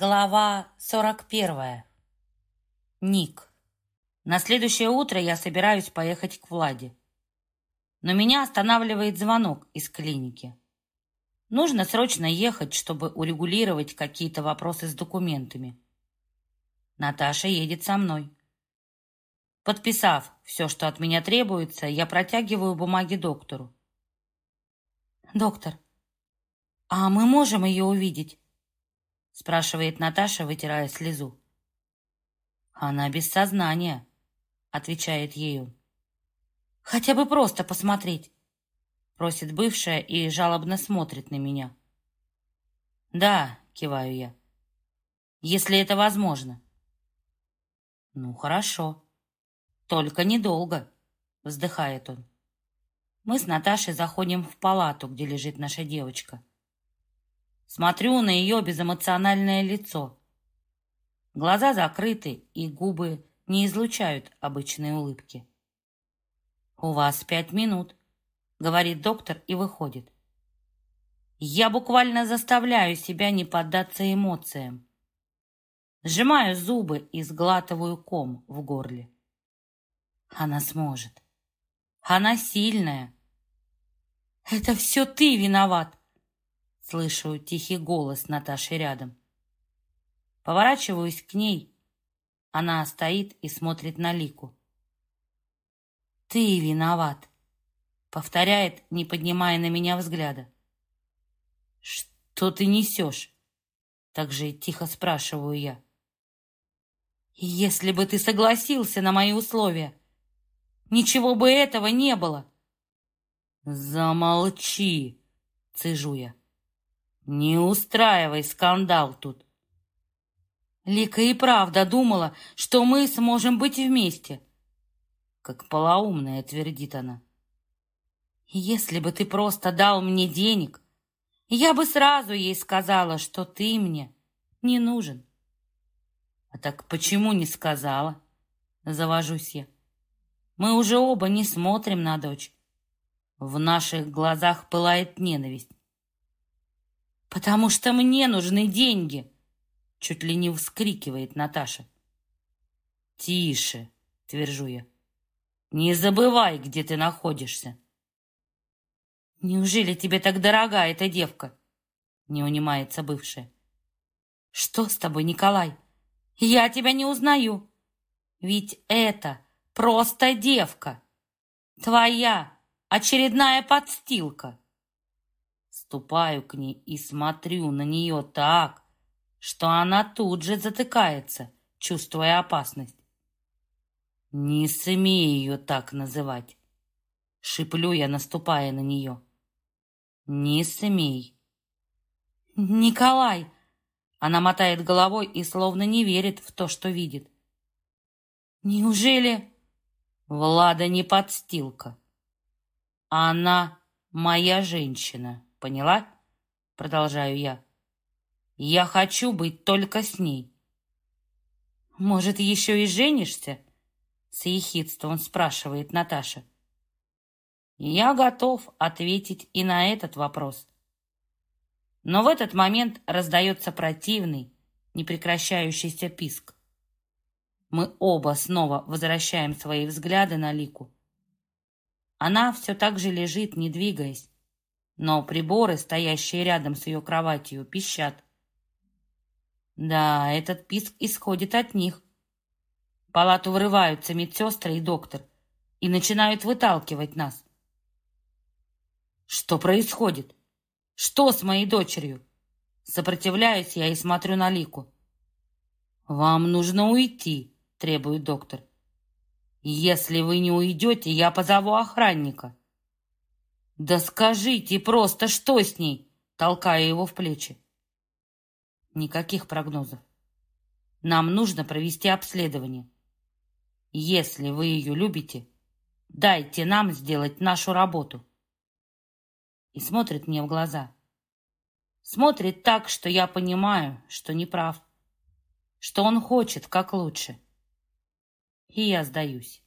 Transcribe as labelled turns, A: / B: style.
A: Глава 41. Ник. На следующее утро я собираюсь поехать к Владе. Но меня останавливает звонок из клиники. Нужно срочно ехать, чтобы урегулировать какие-то вопросы с документами. Наташа едет со мной. Подписав все, что от меня требуется, я протягиваю бумаги доктору. «Доктор, а мы можем ее увидеть?» Спрашивает Наташа, вытирая слезу. Она без сознания, отвечает ею. Хотя бы просто посмотреть, просит бывшая и жалобно смотрит на меня. Да, киваю я, если это возможно. Ну, хорошо, только недолго, вздыхает он. Мы с Наташей заходим в палату, где лежит наша девочка. Смотрю на ее безэмоциональное лицо. Глаза закрыты, и губы не излучают обычной улыбки. «У вас пять минут», — говорит доктор и выходит. Я буквально заставляю себя не поддаться эмоциям. Сжимаю зубы и сглатываю ком в горле. Она сможет. Она сильная. «Это все ты виноват!» Слышу тихий голос Наташи рядом. Поворачиваюсь к ней. Она стоит и смотрит на Лику. «Ты виноват», — повторяет, не поднимая на меня взгляда. «Что ты несешь?» — так же тихо спрашиваю я. «Если бы ты согласился на мои условия, ничего бы этого не было!» «Замолчи!» — цежу я. Не устраивай скандал тут. Лика и правда думала, что мы сможем быть вместе. Как полоумная, твердит она. Если бы ты просто дал мне денег, я бы сразу ей сказала, что ты мне не нужен. А так почему не сказала? Завожусь я. Мы уже оба не смотрим на дочь. В наших глазах пылает ненависть. «Потому что мне нужны деньги!» Чуть ли не вскрикивает Наташа. «Тише!» — твержу я. «Не забывай, где ты находишься!» «Неужели тебе так дорога эта девка?» Не унимается бывшая. «Что с тобой, Николай? Я тебя не узнаю. Ведь это просто девка. Твоя очередная подстилка». Ступаю к ней и смотрю на нее так, что она тут же затыкается, чувствуя опасность. Не смей ее так называть. Шиплю я, наступая на нее. Не смей. Николай! Она мотает головой и словно не верит в то, что видит. Неужели... Влада не подстилка. Она моя женщина. Поняла? Продолжаю я. Я хочу быть только с ней. Может, еще и женишься? С ехидством спрашивает Наташа. Я готов ответить и на этот вопрос. Но в этот момент раздается противный, непрекращающийся писк. Мы оба снова возвращаем свои взгляды на Лику. Она все так же лежит, не двигаясь, но приборы, стоящие рядом с ее кроватью, пищат. Да, этот писк исходит от них. В палату врываются медсестры и доктор и начинают выталкивать нас. Что происходит? Что с моей дочерью? Сопротивляюсь я и смотрю на Лику. «Вам нужно уйти», — требует доктор. «Если вы не уйдете, я позову охранника». «Да скажите просто, что с ней?» толкая его в плечи. Никаких прогнозов. Нам нужно провести обследование. Если вы ее любите, дайте нам сделать нашу работу. И смотрит мне в глаза. Смотрит так, что я понимаю, что не прав, что он хочет как лучше. И я сдаюсь.